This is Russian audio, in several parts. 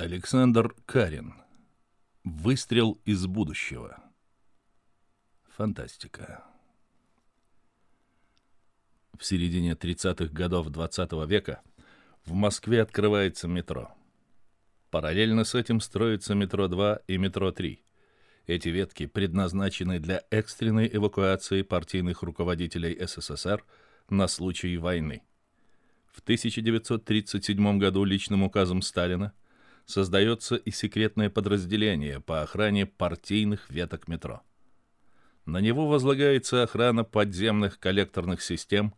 Александр Карин. Выстрел из будущего. Фантастика. В середине 30-х годов 20 -го века в Москве открывается метро. Параллельно с этим строится метро 2 и метро 3. Эти ветки предназначены для экстренной эвакуации партийных руководителей СССР на случай войны. В 1937 году личным указом Сталина создается и секретное подразделение по охране партийных веток метро. На него возлагается охрана подземных коллекторных систем,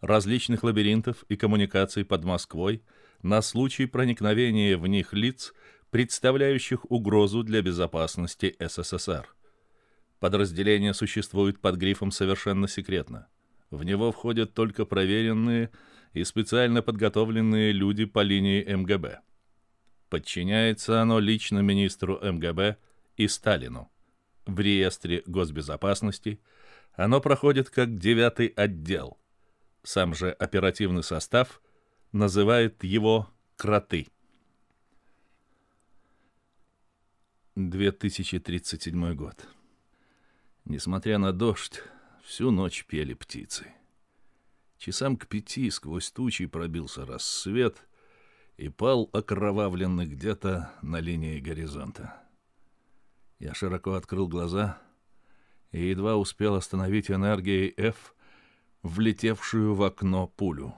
различных лабиринтов и коммуникаций под Москвой на случай проникновения в них лиц, представляющих угрозу для безопасности СССР. Подразделение существует под грифом «совершенно секретно». В него входят только проверенные и специально подготовленные люди по линии МГБ. Подчиняется оно лично министру МГБ и Сталину. В реестре госбезопасности оно проходит как девятый отдел. Сам же оперативный состав называет его «кроты». 2037 год. Несмотря на дождь, всю ночь пели птицы. Часам к пяти сквозь тучи пробился рассвет и пал окровавленный где-то на линии горизонта. Я широко открыл глаза и едва успел остановить энергией F влетевшую в окно пулю.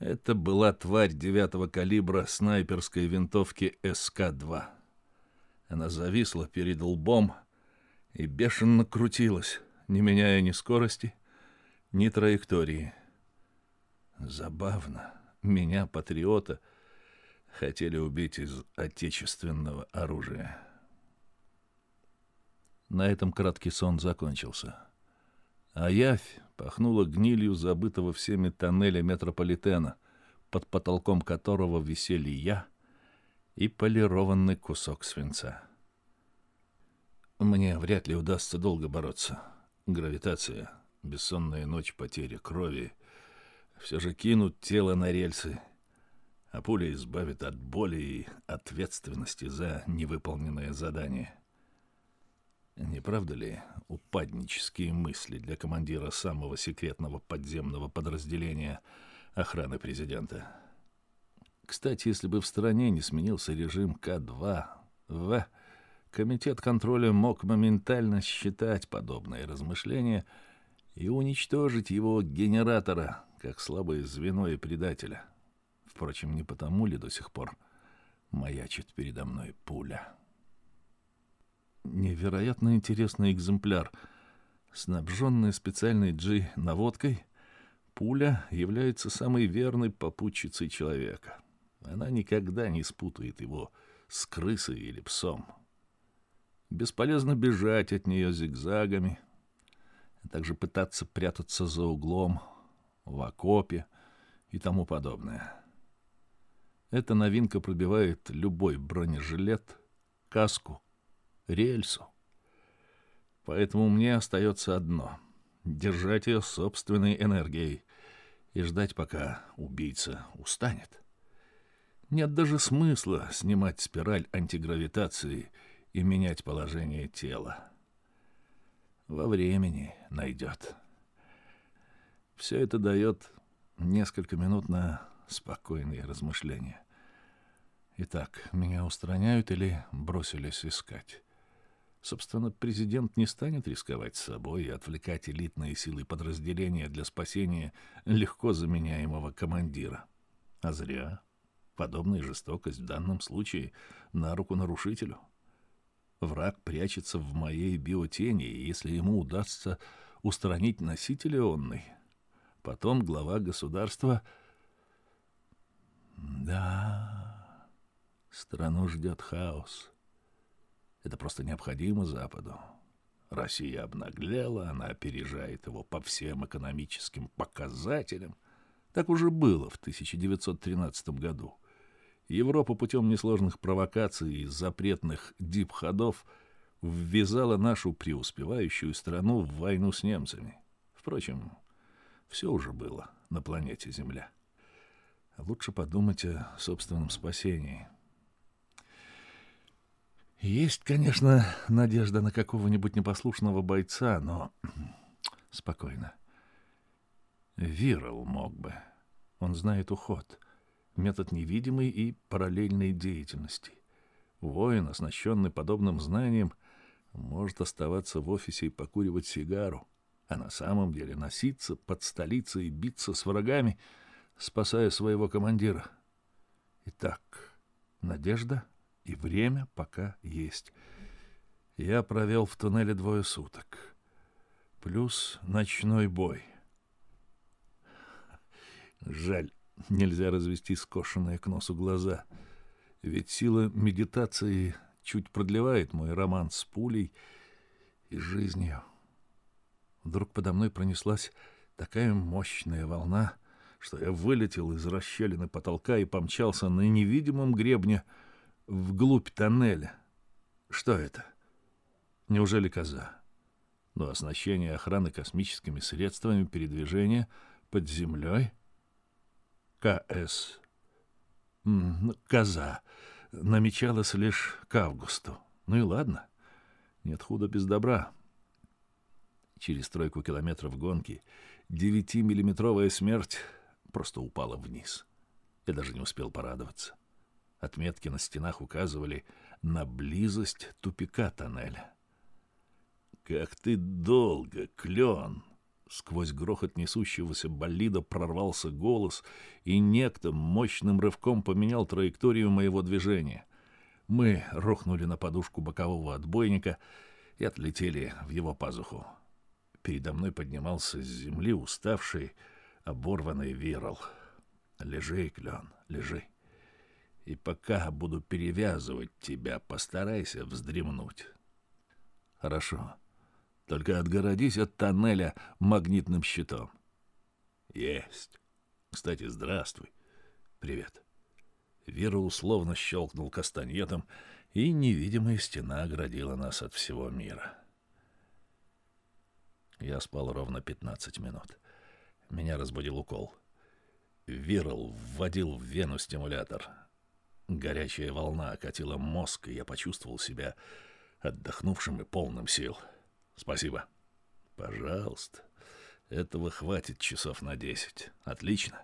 Это была тварь девятого калибра снайперской винтовки СК-2. Она зависла перед лбом и бешено крутилась, не меняя ни скорости, ни траектории. Забавно. Меня, патриота, хотели убить из отечественного оружия. На этом краткий сон закончился. А явь пахнула гнилью забытого всеми тоннеля метрополитена, под потолком которого висели я и полированный кусок свинца. Мне вряд ли удастся долго бороться. Гравитация — бессонная ночь, потеря крови, все же кинут тело на рельсы, а пуля избавит от боли и ответственности за невыполненное задание. Не правда ли упаднические мысли для командира самого секретного подземного подразделения охраны президента? Кстати, если бы в стране не сменился режим К-2, В, комитет контроля мог моментально считать подобные размышления – и уничтожить его генератора, как слабое звено и предателя. Впрочем, не потому ли до сих пор маячит передо мной пуля. Невероятно интересный экземпляр. Снабженная специальной G наводкой, пуля является самой верной попутчицей человека. Она никогда не спутает его с крысой или псом. Бесполезно бежать от нее зигзагами, а также пытаться прятаться за углом, в окопе и тому подобное. Эта новинка пробивает любой бронежилет, каску, рельсу. Поэтому мне остается одно — держать ее собственной энергией и ждать, пока убийца устанет. Нет даже смысла снимать спираль антигравитации и менять положение тела во времени найдет. Все это дает несколько минут на спокойные размышления. Итак, меня устраняют или бросились искать? Собственно, президент не станет рисковать собой и отвлекать элитные силы подразделения для спасения легко заменяемого командира. А зря. Подобная жестокость в данном случае на руку нарушителю — Враг прячется в моей биотени, и если ему удастся устранить носителя онной, потом глава государства... Да, страну ждет хаос. Это просто необходимо Западу. Россия обнаглела, она опережает его по всем экономическим показателям. Так уже было в 1913 году. Европа путем несложных провокаций и запретных дип-ходов ввязала нашу преуспевающую страну в войну с немцами. Впрочем, все уже было на планете Земля. Лучше подумать о собственном спасении. Есть, конечно, надежда на какого-нибудь непослушного бойца, но спокойно. Вирл мог бы. Он знает уход, метод невидимой и параллельной деятельности. Воин, оснащенный подобным знанием, может оставаться в офисе и покуривать сигару, а на самом деле носиться под столицей и биться с врагами, спасая своего командира. Итак, надежда и время пока есть. Я провел в туннеле двое суток. Плюс ночной бой. Жаль, нельзя развести скошенные к носу глаза. Ведь сила медитации чуть продлевает мой роман с пулей и жизнью. Вдруг подо мной пронеслась такая мощная волна, что я вылетел из расщелины потолка и помчался на невидимом гребне вглубь тоннеля. Что это? Неужели коза? Но оснащение охраны космическими средствами передвижения под землей? КС. Ну, коза. Намечалась лишь к августу. Ну и ладно. Нет худа без добра. Через тройку километров гонки девятимиллиметровая смерть просто упала вниз. Я даже не успел порадоваться. Отметки на стенах указывали на близость тупика тоннеля. «Как ты долго, клен!» Сквозь грохот несущегося болида прорвался голос, и некто мощным рывком поменял траекторию моего движения. Мы рухнули на подушку бокового отбойника и отлетели в его пазуху. Передо мной поднимался с земли уставший, оборванный вирал. «Лежи, клен, лежи!» и пока буду перевязывать тебя, постарайся вздремнуть. Хорошо. Только отгородись от тоннеля магнитным щитом. Есть. Кстати, здравствуй. Привет. Вера условно щелкнул кастаньетом, и невидимая стена оградила нас от всего мира. Я спал ровно 15 минут. Меня разбудил укол. Вирл вводил в вену стимулятор — Горячая волна окатила мозг, и я почувствовал себя отдохнувшим и полным сил. Спасибо. Пожалуйста. Этого хватит часов на десять. Отлично.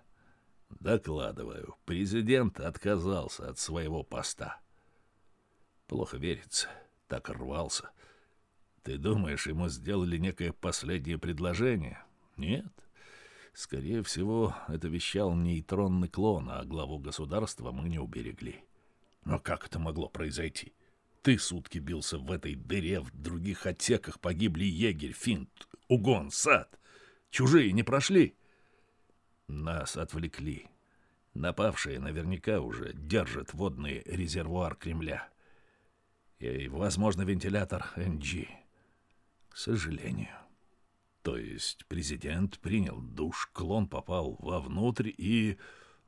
Докладываю. Президент отказался от своего поста. Плохо верится. Так рвался. Ты думаешь, ему сделали некое последнее предложение? Нет. Скорее всего, это вещал нейтронный клон, а главу государства мы не уберегли. Но как это могло произойти? Ты сутки бился в этой дыре, в других отсеках погибли егерь, финт, угон, сад. Чужие не прошли. Нас отвлекли. Напавшие наверняка уже держат водный резервуар Кремля. И, возможно, вентилятор НГ. К сожалению. То есть президент принял душ, клон попал вовнутрь и...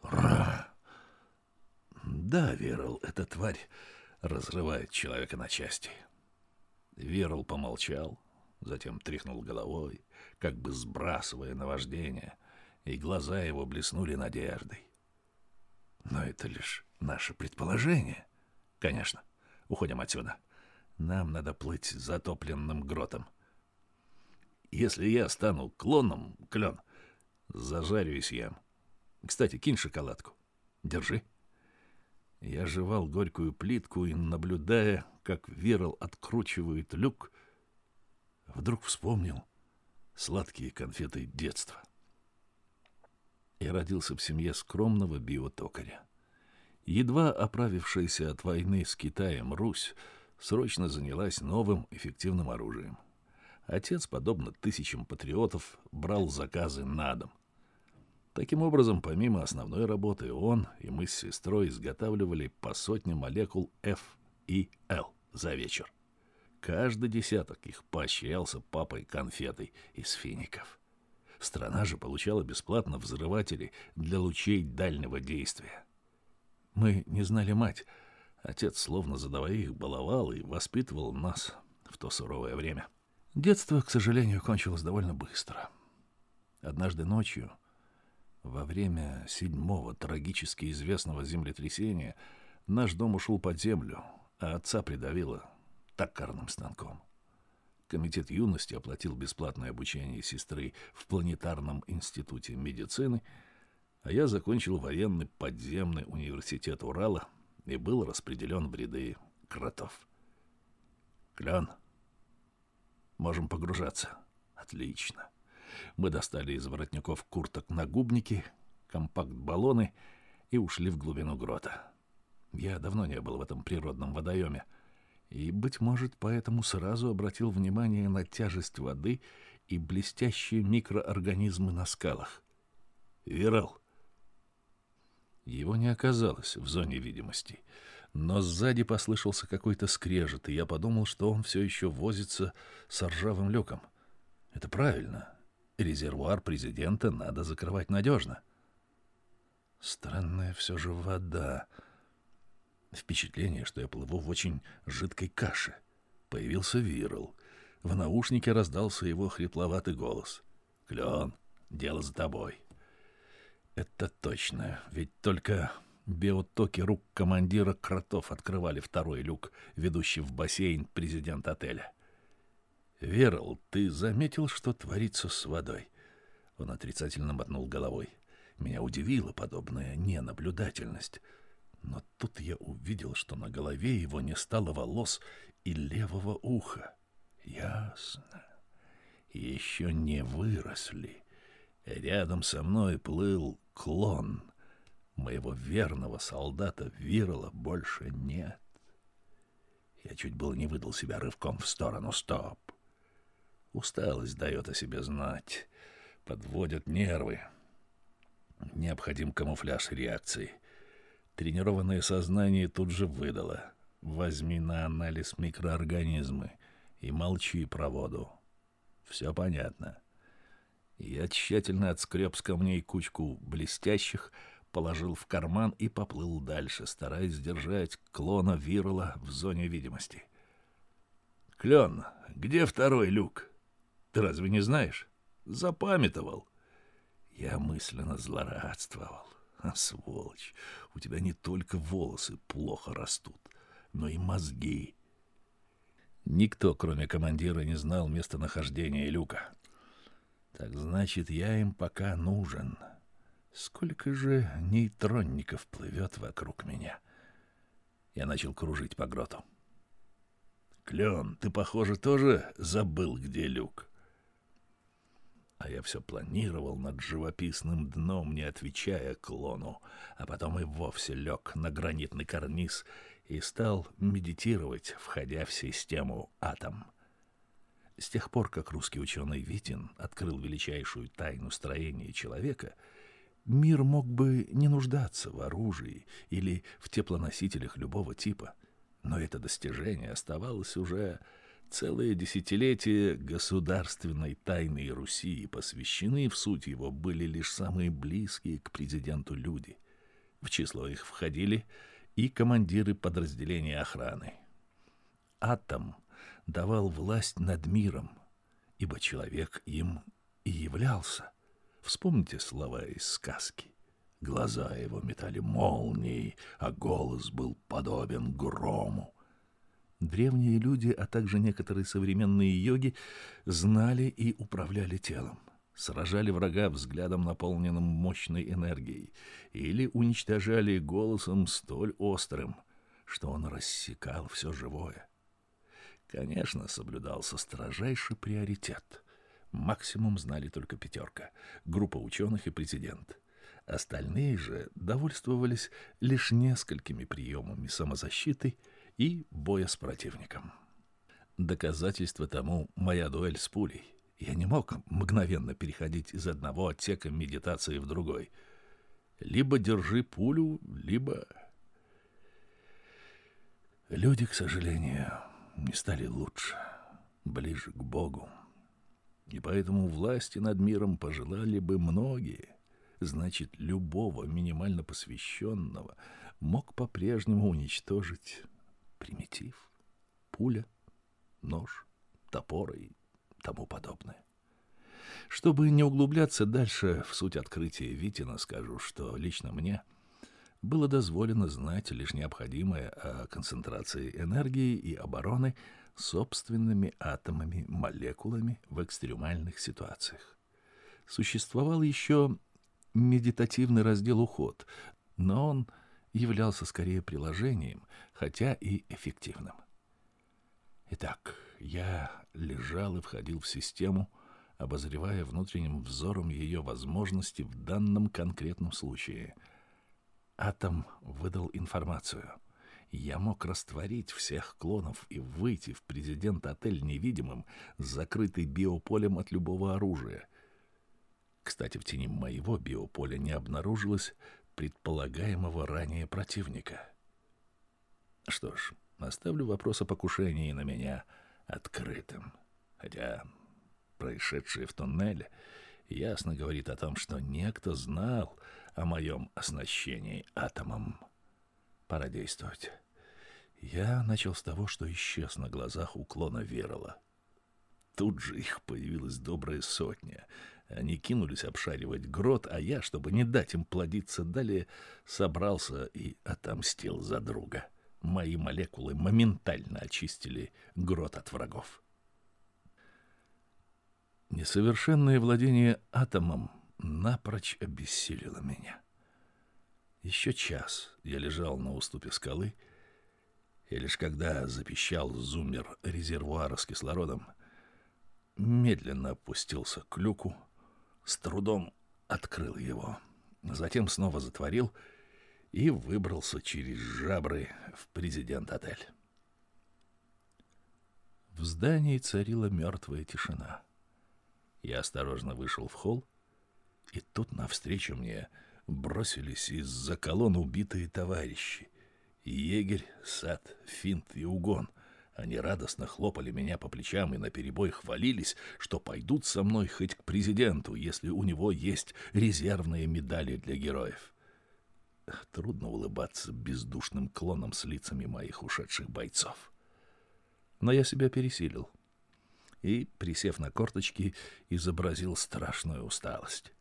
Ра! Да, Верл, эта тварь разрывает человека на части. Верл помолчал, затем тряхнул головой, как бы сбрасывая наваждение, и глаза его блеснули надеждой. Но это лишь наше предположение. Конечно, уходим отсюда. Нам надо плыть затопленным гротом. Если я стану клоном, клен, зажарюсь я. Кстати, кинь шоколадку. Держи. Я жевал горькую плитку и, наблюдая, как Верл откручивает люк, вдруг вспомнил сладкие конфеты детства. Я родился в семье скромного биотокаря. Едва оправившаяся от войны с Китаем Русь срочно занялась новым эффективным оружием — Отец, подобно тысячам патриотов, брал заказы на дом. Таким образом, помимо основной работы, он и мы с сестрой изготавливали по сотне молекул F и L за вечер. Каждый десяток их поощрялся папой конфетой из фиников. Страна же получала бесплатно взрыватели для лучей дальнего действия. Мы не знали мать. Отец словно задавая их баловал и воспитывал нас в то суровое время. Детство, к сожалению, кончилось довольно быстро. Однажды ночью, во время седьмого трагически известного землетрясения, наш дом ушел под землю, а отца придавило токарным станком. Комитет юности оплатил бесплатное обучение сестры в планетарном институте медицины, а я закончил военный подземный университет Урала и был распределен в ряды кротов. Клен. Можем погружаться. Отлично. Мы достали из воротников курток нагубники, компакт-баллоны и ушли в глубину грота. Я давно не был в этом природном водоеме, и, быть может, поэтому сразу обратил внимание на тяжесть воды и блестящие микроорганизмы на скалах. Вирал. Его не оказалось в зоне видимости, но сзади послышался какой-то скрежет, и я подумал, что он все еще возится с ржавым люком. Это правильно. Резервуар президента надо закрывать надежно. Странная все же вода. Впечатление, что я плыву в очень жидкой каше. Появился Вирл. В наушнике раздался его хрипловатый голос. «Клен, дело за тобой». Это точно, ведь только биотоки рук командира кротов открывали второй люк, ведущий в бассейн президент отеля. «Верл, ты заметил, что творится с водой?» Он отрицательно мотнул головой. Меня удивила подобная ненаблюдательность — но тут я увидел, что на голове его не стало волос и левого уха. Ясно. Еще не выросли. Рядом со мной плыл клон. Моего верного солдата Вирла больше нет. Я чуть было не выдал себя рывком в сторону. Стоп. Усталость дает о себе знать. Подводят нервы. Необходим камуфляж реакции. Тренированное сознание тут же выдало. Возьми на анализ микроорганизмы и молчи про воду. Все понятно. Я тщательно отскреб с камней кучку блестящих, положил в карман и поплыл дальше, стараясь сдержать клона Вирла в зоне видимости. «Клен, где второй люк? Ты разве не знаешь?» «Запамятовал». Я мысленно злорадствовал. А, сволочь, у тебя не только волосы плохо растут, но и мозги. Никто, кроме командира, не знал местонахождения люка. Так значит, я им пока нужен. Сколько же нейтронников плывет вокруг меня? Я начал кружить по гроту. Клен, ты, похоже, тоже забыл, где люк. А я все планировал над живописным дном, не отвечая клону, а потом и вовсе лег на гранитный карниз и стал медитировать, входя в систему атом. С тех пор, как русский ученый Витин открыл величайшую тайну строения человека, мир мог бы не нуждаться в оружии или в теплоносителях любого типа, но это достижение оставалось уже Целые десятилетия государственной тайны Руси посвящены в суть его были лишь самые близкие к президенту люди. В число их входили и командиры подразделения охраны. Атом давал власть над миром, ибо человек им и являлся. Вспомните слова из сказки. Глаза его метали молнией, а голос был подобен грому. Древние люди, а также некоторые современные йоги знали и управляли телом, сражали врага взглядом, наполненным мощной энергией, или уничтожали голосом столь острым, что он рассекал все живое. Конечно, соблюдался строжайший приоритет. Максимум знали только пятерка, группа ученых и президент. Остальные же довольствовались лишь несколькими приемами самозащиты — и боя с противником. Доказательство тому моя дуэль с пулей. Я не мог мгновенно переходить из одного отсека медитации в другой. Либо держи пулю, либо... Люди, к сожалению, не стали лучше, ближе к Богу. И поэтому власти над миром пожелали бы многие. Значит, любого минимально посвященного мог по-прежнему уничтожить примитив, пуля, нож, топор и тому подобное. Чтобы не углубляться дальше в суть открытия Витина, скажу, что лично мне было дозволено знать лишь необходимое о концентрации энергии и обороны собственными атомами, молекулами в экстремальных ситуациях. Существовал еще медитативный раздел «Уход», но он являлся скорее приложением, хотя и эффективным. Итак, я лежал и входил в систему, обозревая внутренним взором ее возможности в данном конкретном случае — Атом выдал информацию. Я мог растворить всех клонов и выйти в президент-отель невидимым, закрытый биополем от любого оружия. Кстати, в тени моего биополя не обнаружилось предполагаемого ранее противника. Что ж, оставлю вопрос о покушении на меня открытым. Хотя происшедшее в туннеле ясно говорит о том, что некто знал о моем оснащении атомом. Пора действовать. Я начал с того, что исчез на глазах уклона Верола. Тут же их появилась добрая сотня. Они кинулись обшаривать грот, а я, чтобы не дать им плодиться далее, собрался и отомстил за друга. Мои молекулы моментально очистили грот от врагов. Несовершенное владение атомом напрочь обессилило меня. Еще час я лежал на уступе скалы, и лишь когда запищал зуммер резервуара с кислородом, медленно опустился к люку, с трудом открыл его, затем снова затворил и выбрался через жабры в президент-отель. В здании царила мертвая тишина. Я осторожно вышел в холл, и тут навстречу мне бросились из-за колонн убитые товарищи. Егерь, сад, финт и угон. Они радостно хлопали меня по плечам и наперебой хвалились, что пойдут со мной хоть к президенту, если у него есть резервные медали для героев. Трудно улыбаться бездушным клоном с лицами моих ушедших бойцов. Но я себя пересилил и, присев на корточки, изобразил страшную усталость.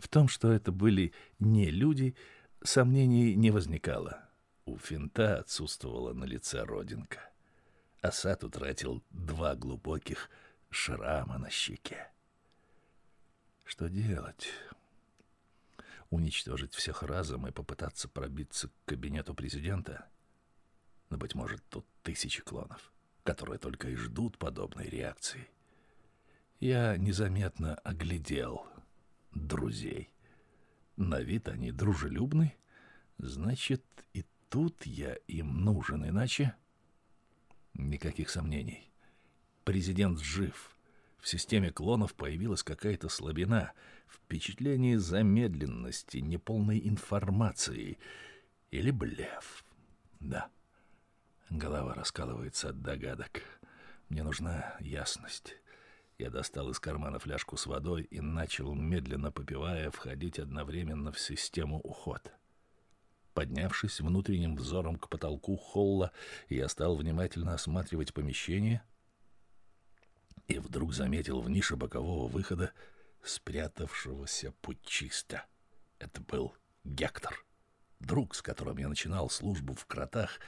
В том, что это были не люди, сомнений не возникало. У финта отсутствовала на лице родинка. Асад утратил два глубоких шрама на щеке. Что делать? Уничтожить всех разом и попытаться пробиться к кабинету президента? Но, быть может, тут тысячи клонов, которые только и ждут подобной реакции. Я незаметно оглядел друзей. На вид они дружелюбны, значит, и тут я им нужен, иначе... Никаких сомнений. Президент жив. В системе клонов появилась какая-то слабина, впечатление замедленности, неполной информации или блеф. Да, голова раскалывается от догадок. Мне нужна ясность. Я достал из кармана фляжку с водой и начал, медленно попивая, входить одновременно в систему уход. Поднявшись внутренним взором к потолку холла, я стал внимательно осматривать помещение и вдруг заметил в нише бокового выхода спрятавшегося путчиста. Это был Гектор, друг, с которым я начинал службу в кротах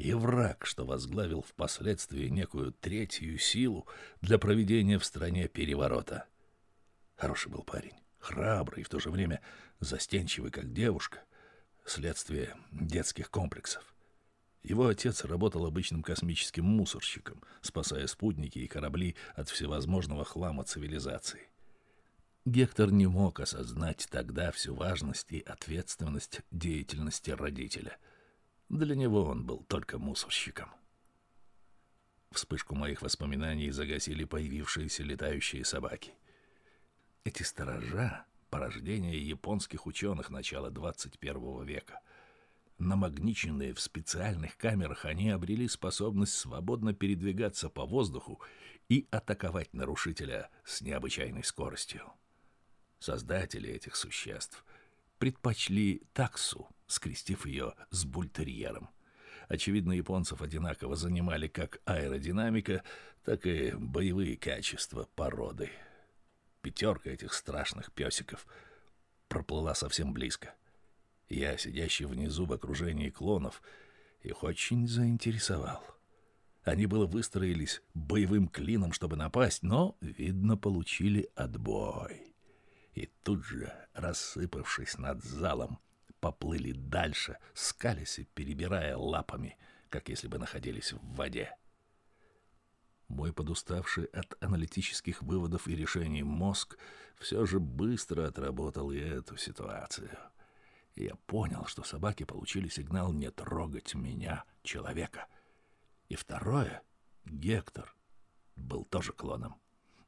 и враг, что возглавил впоследствии некую третью силу для проведения в стране переворота. Хороший был парень, храбрый и в то же время застенчивый, как девушка, следствие детских комплексов. Его отец работал обычным космическим мусорщиком, спасая спутники и корабли от всевозможного хлама цивилизации. Гектор не мог осознать тогда всю важность и ответственность деятельности родителя — для него он был только мусорщиком. Вспышку моих воспоминаний загасили появившиеся летающие собаки. Эти сторожа — порождение японских ученых начала 21 века. Намагниченные в специальных камерах, они обрели способность свободно передвигаться по воздуху и атаковать нарушителя с необычайной скоростью. Создатели этих существ предпочли таксу — скрестив ее с бультерьером. Очевидно, японцев одинаково занимали как аэродинамика, так и боевые качества породы. Пятерка этих страшных песиков проплыла совсем близко. Я, сидящий внизу в окружении клонов, их очень заинтересовал. Они было выстроились боевым клином, чтобы напасть, но, видно, получили отбой. И тут же, рассыпавшись над залом, поплыли дальше, скались и перебирая лапами, как если бы находились в воде. Мой подуставший от аналитических выводов и решений мозг все же быстро отработал и эту ситуацию. Я понял, что собаки получили сигнал не трогать меня, человека. И второе, Гектор, был тоже клоном.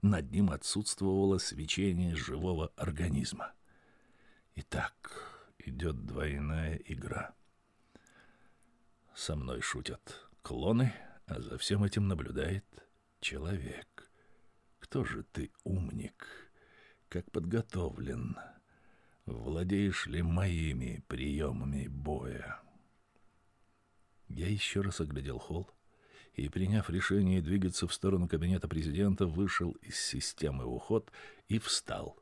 Над ним отсутствовало свечение живого организма. Итак, идет двойная игра. Со мной шутят клоны, а за всем этим наблюдает человек. Кто же ты, умник? Как подготовлен? Владеешь ли моими приемами боя? Я еще раз оглядел холл и, приняв решение двигаться в сторону кабинета президента, вышел из системы уход и встал.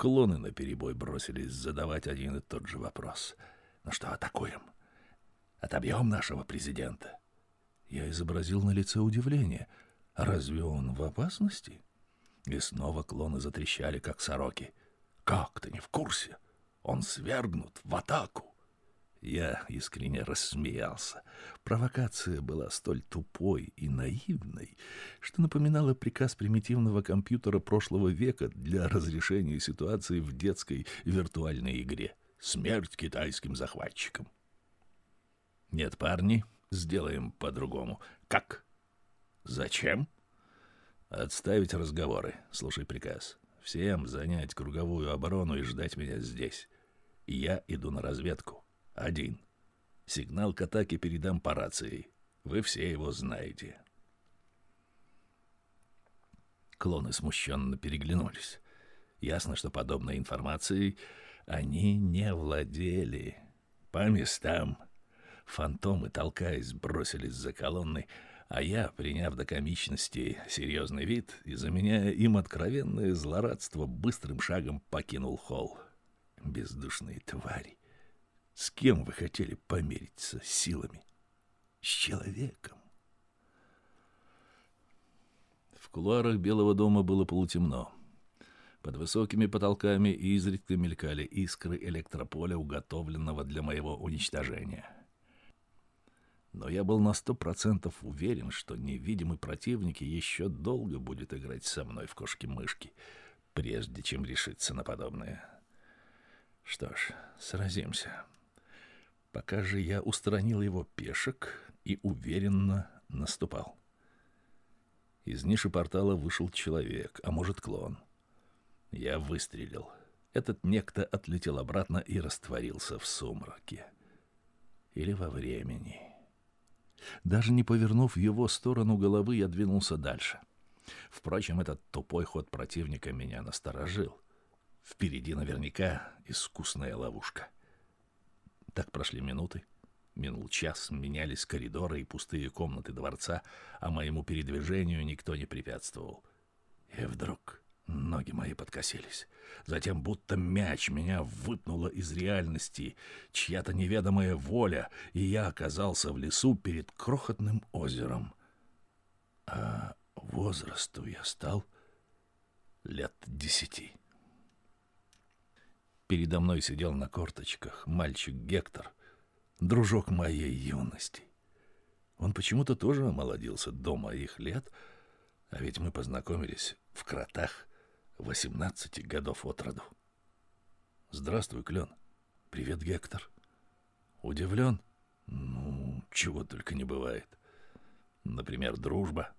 Клоны наперебой бросились задавать один и тот же вопрос. «Ну что, атакуем? Отобьем нашего президента?» Я изобразил на лице удивление — Разве он в опасности? И снова клоны затрещали, как сороки. Как ты не в курсе? Он свергнут в атаку. Я искренне рассмеялся. Провокация была столь тупой и наивной, что напоминала приказ примитивного компьютера прошлого века для разрешения ситуации в детской виртуальной игре. Смерть китайским захватчикам. Нет, парни, сделаем по-другому. Как? Зачем? Отставить разговоры. Слушай приказ. Всем занять круговую оборону и ждать меня здесь. Я иду на разведку. Один. Сигнал к атаке передам по рации. Вы все его знаете. Клоны смущенно переглянулись. Ясно, что подобной информацией они не владели. По местам. Фантомы, толкаясь, бросились за колонной, а я, приняв до комичности серьезный вид и заменяя им откровенное злорадство, быстрым шагом покинул холл. Бездушные твари! С кем вы хотели помериться силами? С человеком. В кулуарах Белого дома было полутемно. Под высокими потолками изредка мелькали искры электрополя, уготовленного для моего уничтожения. — но я был на сто процентов уверен, что невидимый противник еще долго будет играть со мной в кошки-мышки, прежде чем решиться на подобное. Что ж, сразимся. Пока же я устранил его пешек и уверенно наступал. Из ниши портала вышел человек, а может клон. Я выстрелил. Этот некто отлетел обратно и растворился в сумраке. Или во времени. Даже не повернув в его сторону головы, я двинулся дальше. Впрочем, этот тупой ход противника меня насторожил. Впереди наверняка искусная ловушка. Так прошли минуты. Минул час, менялись коридоры и пустые комнаты дворца, а моему передвижению никто не препятствовал. И вдруг Ноги мои подкосились. Затем будто мяч меня выпнуло из реальности, чья-то неведомая воля, и я оказался в лесу перед крохотным озером. А возрасту я стал лет десяти. Передо мной сидел на корточках мальчик Гектор, дружок моей юности. Он почему-то тоже омолодился до моих лет, а ведь мы познакомились в кротах 18 годов от роду. Здравствуй, Клен. Привет, Гектор. Удивлен? Ну, чего только не бывает. Например, дружба.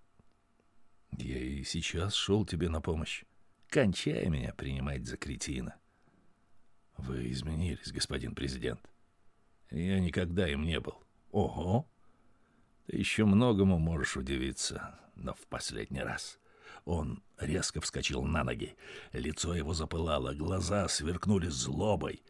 Я и сейчас шел тебе на помощь. Кончай меня принимать за кретина. Вы изменились, господин президент. Я никогда им не был. Ого! Ты еще многому можешь удивиться, но в последний раз. Он резко вскочил на ноги. Лицо его запылало, глаза сверкнули злобой.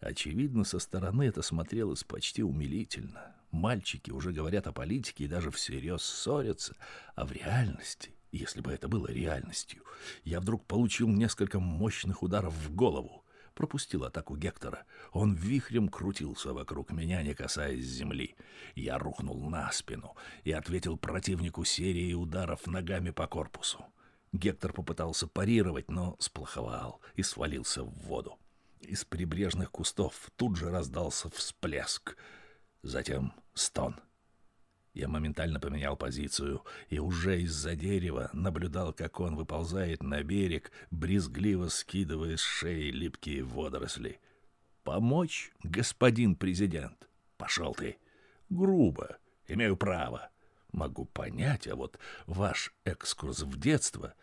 Очевидно, со стороны это смотрелось почти умилительно. Мальчики уже говорят о политике и даже всерьез ссорятся, а в реальности, если бы это было реальностью, я вдруг получил несколько мощных ударов в голову. Пропустил атаку Гектора. Он вихрем крутился вокруг меня, не касаясь земли. Я рухнул на спину и ответил противнику серией ударов ногами по корпусу. Гектор попытался парировать, но сплоховал и свалился в воду. Из прибрежных кустов тут же раздался всплеск, затем стон. Я моментально поменял позицию и уже из-за дерева наблюдал, как он выползает на берег, брезгливо скидывая с шеи липкие водоросли. «Помочь, господин президент?» «Пошел ты!» «Грубо. Имею право. Могу понять, а вот ваш экскурс в детство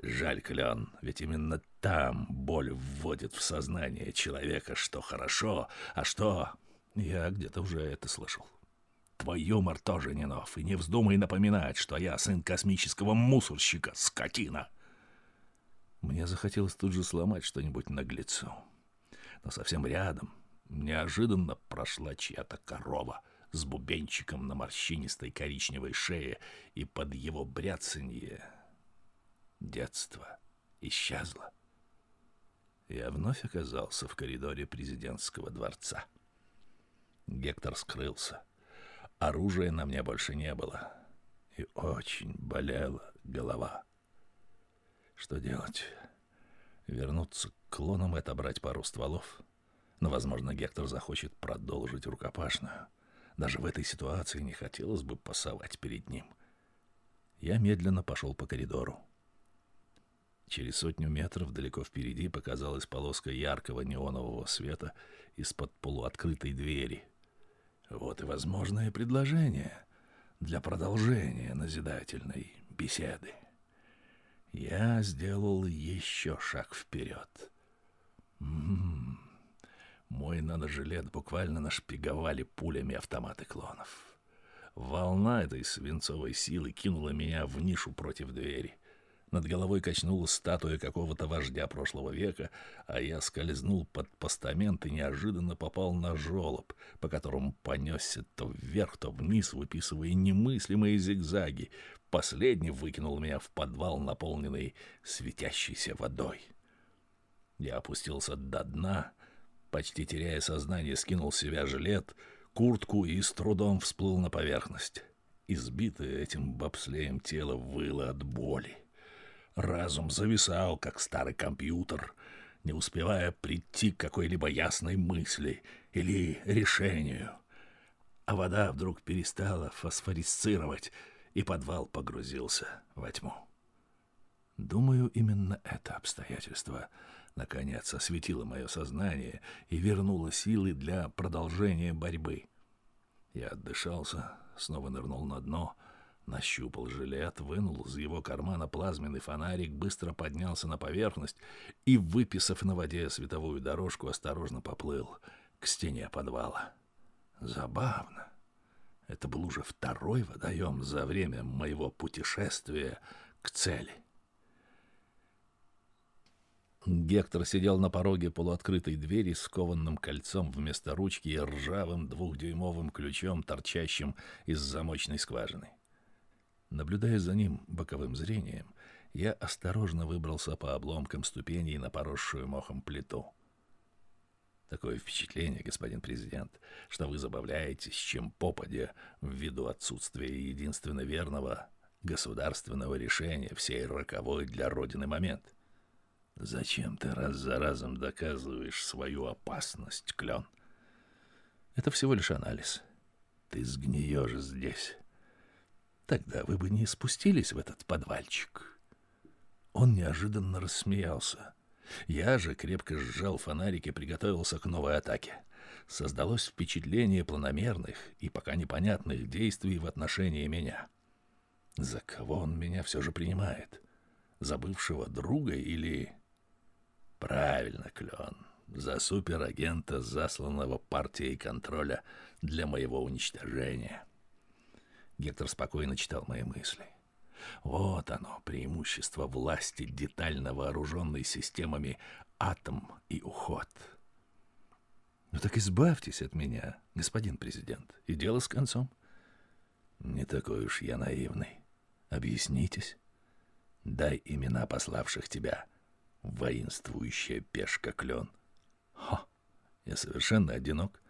Жаль, Клен, ведь именно там боль вводит в сознание человека, что хорошо, а что... Я где-то уже это слышал. Твой юмор тоже не нов, и не вздумай напоминать, что я сын космического мусорщика, скотина. Мне захотелось тут же сломать что-нибудь наглецу. Но совсем рядом неожиданно прошла чья-то корова с бубенчиком на морщинистой коричневой шее, и под его бряцанье детство исчезло. Я вновь оказался в коридоре президентского дворца. Гектор скрылся. Оружия на мне больше не было. И очень болела голова. Что делать? Вернуться к клонам и отобрать пару стволов? Но, возможно, Гектор захочет продолжить рукопашную. Даже в этой ситуации не хотелось бы пасовать перед ним. Я медленно пошел по коридору. Через сотню метров далеко впереди показалась полоска яркого неонового света из-под полуоткрытой двери. Вот и возможное предложение для продолжения назидательной беседы. Я сделал еще шаг вперед. М-м-м. Мой наножилет буквально нашпиговали пулями автоматы клонов. Волна этой свинцовой силы кинула меня в нишу против двери — над головой качнулась статуя какого-то вождя прошлого века, а я скользнул под постамент и неожиданно попал на жолоб, по которому понесся то вверх, то вниз, выписывая немыслимые зигзаги. Последний выкинул меня в подвал, наполненный светящейся водой. Я опустился до дна, почти теряя сознание, скинул с себя жилет, куртку и с трудом всплыл на поверхность. Избитое этим бобслеем тело выло от боли. Разум зависал, как старый компьютер, не успевая прийти к какой-либо ясной мысли или решению. А вода вдруг перестала фосфорисцировать, и подвал погрузился во тьму. Думаю, именно это обстоятельство наконец осветило мое сознание и вернуло силы для продолжения борьбы. Я отдышался, снова нырнул на дно — Нащупал жилет, вынул из его кармана плазменный фонарик, быстро поднялся на поверхность и, выписав на воде световую дорожку, осторожно поплыл к стене подвала. Забавно. Это был уже второй водоем за время моего путешествия к цели. Гектор сидел на пороге полуоткрытой двери с кованным кольцом вместо ручки и ржавым двухдюймовым ключом, торчащим из замочной скважины. Наблюдая за ним боковым зрением, я осторожно выбрался по обломкам ступеней на поросшую мохом плиту. Такое впечатление, господин президент, что вы забавляетесь, чем попадя, ввиду отсутствия единственно верного государственного решения в сей роковой для Родины момент. Зачем ты раз за разом доказываешь свою опасность, Клен? Это всего лишь анализ. Ты сгниешь здесь. Тогда вы бы не спустились в этот подвальчик. Он неожиданно рассмеялся. Я же крепко сжал фонарик и приготовился к новой атаке. Создалось впечатление планомерных и пока непонятных действий в отношении меня. За кого он меня все же принимает? За бывшего друга или... Правильно, Клен. За суперагента, засланного партией контроля для моего уничтожения. Гектор спокойно читал мои мысли. Вот оно, преимущество власти детально вооруженной системами атом и уход. Ну так избавьтесь от меня, господин президент, и дело с концом. Не такой уж я наивный. Объяснитесь. Дай имена пославших тебя, воинствующая пешка клен, Хо, я совершенно одинок.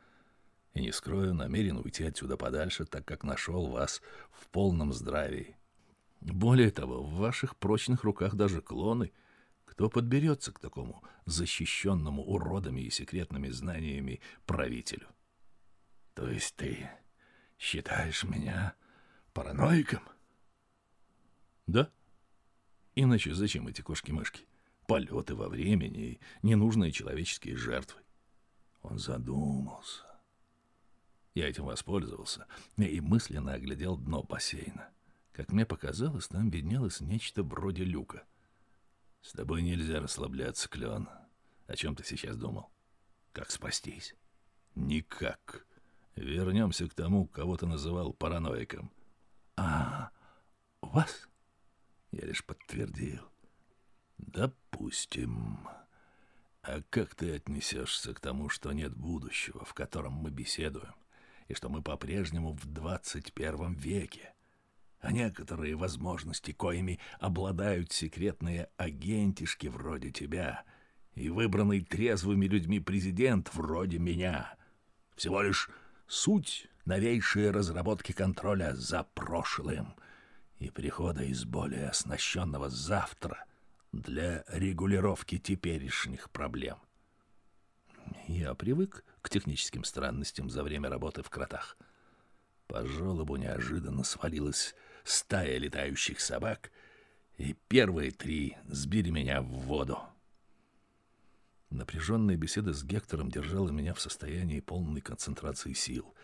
И не скрою, намерен уйти отсюда подальше, так как нашел вас в полном здравии. Более того, в ваших прочных руках даже клоны. Кто подберется к такому защищенному уродами и секретными знаниями правителю? То есть ты считаешь меня параноиком? Да. Иначе зачем эти кошки-мышки? Полеты во времени и ненужные человеческие жертвы. Он задумался. Я этим воспользовался и мысленно оглядел дно бассейна. Как мне показалось, там виднелось нечто вроде люка. С тобой нельзя расслабляться, Клен. О чем ты сейчас думал? Как спастись? Никак. Вернемся к тому, кого ты называл параноиком. А, вас? Я лишь подтвердил. Допустим. А как ты отнесешься к тому, что нет будущего, в котором мы беседуем, и что мы по-прежнему в 21 веке? А некоторые возможности, коими обладают секретные агентишки вроде тебя и выбранный трезвыми людьми президент вроде меня, всего лишь суть новейшие разработки контроля за прошлым и прихода из более оснащенного завтра для регулировки теперешних проблем. Я привык техническим странностям за время работы в кротах. По желобу неожиданно свалилась стая летающих собак, и первые три сбили меня в воду. Напряженная беседа с Гектором держала меня в состоянии полной концентрации сил.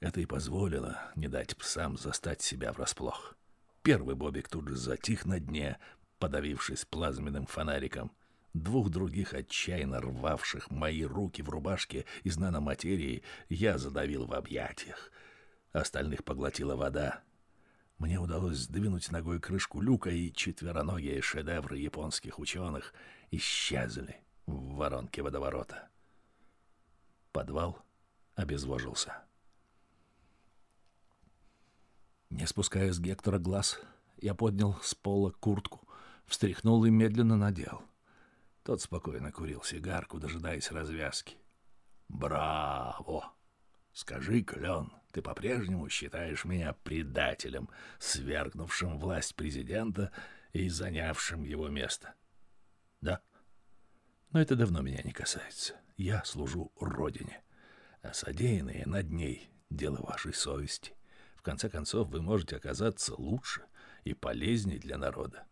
Это и позволило не дать псам застать себя врасплох. Первый бобик тут же затих на дне, подавившись плазменным фонариком. Двух других, отчаянно рвавших мои руки в рубашке из наноматерии, я задавил в объятиях. Остальных поглотила вода. Мне удалось сдвинуть ногой крышку люка, и четвероногие шедевры японских ученых исчезли в воронке водоворота. Подвал обезвожился. Не спуская с Гектора глаз, я поднял с пола куртку, встряхнул и медленно надел. Тот спокойно курил сигарку, дожидаясь развязки. «Браво! Скажи, Клен, ты по-прежнему считаешь меня предателем, свергнувшим власть президента и занявшим его место?» «Да», но это давно меня не касается. Я служу Родине, а содеянное над ней — дело вашей совести. В конце концов, вы можете оказаться лучше и полезнее для народа.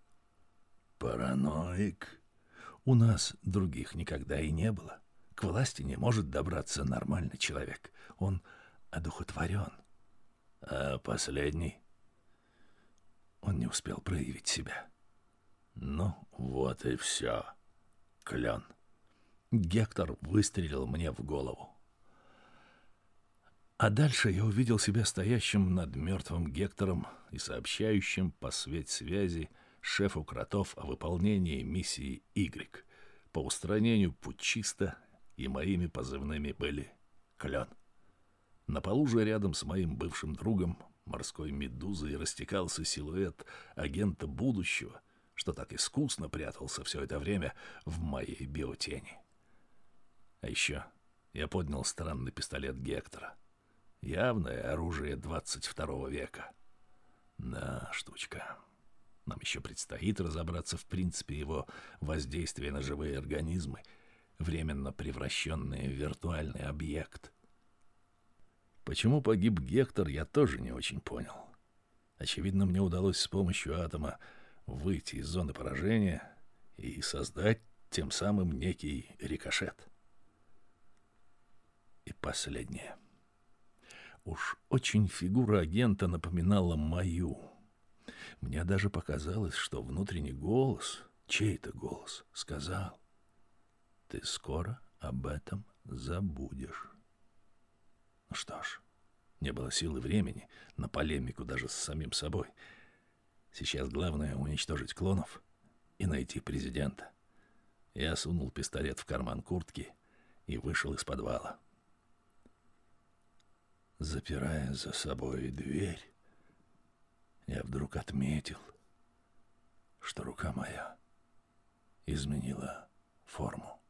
Параноик. У нас других никогда и не было. К власти не может добраться нормальный человек. Он одухотворен. А последний? Он не успел проявить себя. Ну, вот и все клен. Гектор выстрелил мне в голову. А дальше я увидел себя стоящим над мертвым Гектором и сообщающим по свет связи шефу кротов о выполнении миссии Y по устранению путчиста, и моими позывными были «Клен». На полу же рядом с моим бывшим другом, морской медузой, растекался силуэт агента будущего — что так искусно прятался все это время в моей биотени. А еще я поднял странный пистолет Гектора. Явное оружие 22 века. Да, штучка. Нам еще предстоит разобраться в принципе его воздействия на живые организмы, временно превращенные в виртуальный объект. Почему погиб Гектор, я тоже не очень понял. Очевидно, мне удалось с помощью атома выйти из зоны поражения и создать тем самым некий рикошет. И последнее. Уж очень фигура агента напоминала мою. Мне даже показалось, что внутренний голос, чей-то голос, сказал, «Ты скоро об этом забудешь». Ну что ж, не было силы времени на полемику даже с самим собой — Сейчас главное уничтожить клонов и найти президента. Я сунул пистолет в карман куртки и вышел из подвала. Запирая за собой дверь, я вдруг отметил, что рука моя изменила форму.